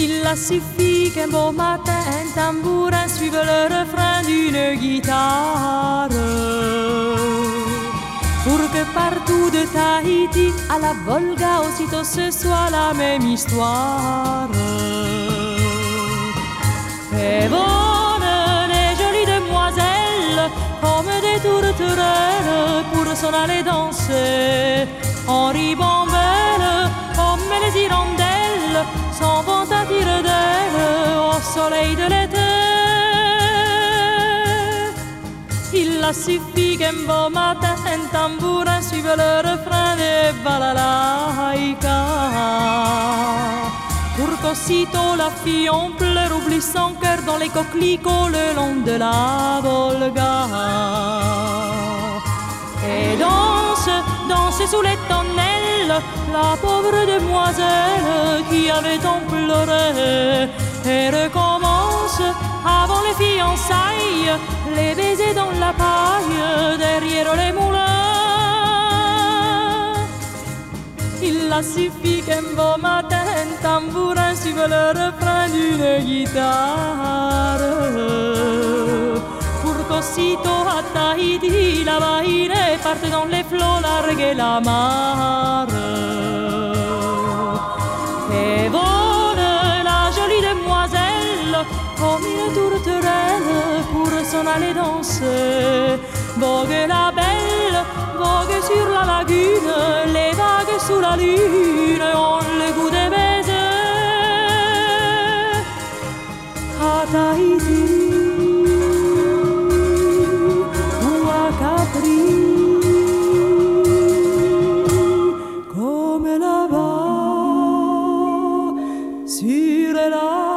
Il a suffi qu'un beau matin, un tambourin suive le refrain d'une guitare. Pour que partout de Tahiti à la Volga, aussitôt ce soit la même histoire. Et bonne, les jolies demoiselles, comme des tourterelles, pour s'en aller danser de l'été. Il a suffi qu'un beau matin, un tambourin suive le refrain de balalaïka. Pour qu'aussitôt la fille en pleurs oublie son cœur dans les coquelicots le long de la Volga. Et danse, danse sous les tonnelles, la pauvre demoiselle qui avait tant pleuré. Et les fiançailles, les baisers dans la paille, derrière les moulins. Il a suffi qu'un beau matin, tambourin suive le refrain d'une guitare. Pour qu'aussitôt à Tahiti, la marine parte dans les flots larguer la mare. comme une tourterelle pour s'en aller danser. Vogue la belle, vogue sur la lagune, les vagues sous la lune ont le goût des baisers. À Tahiti ou Capri. Comme là-bas, sur la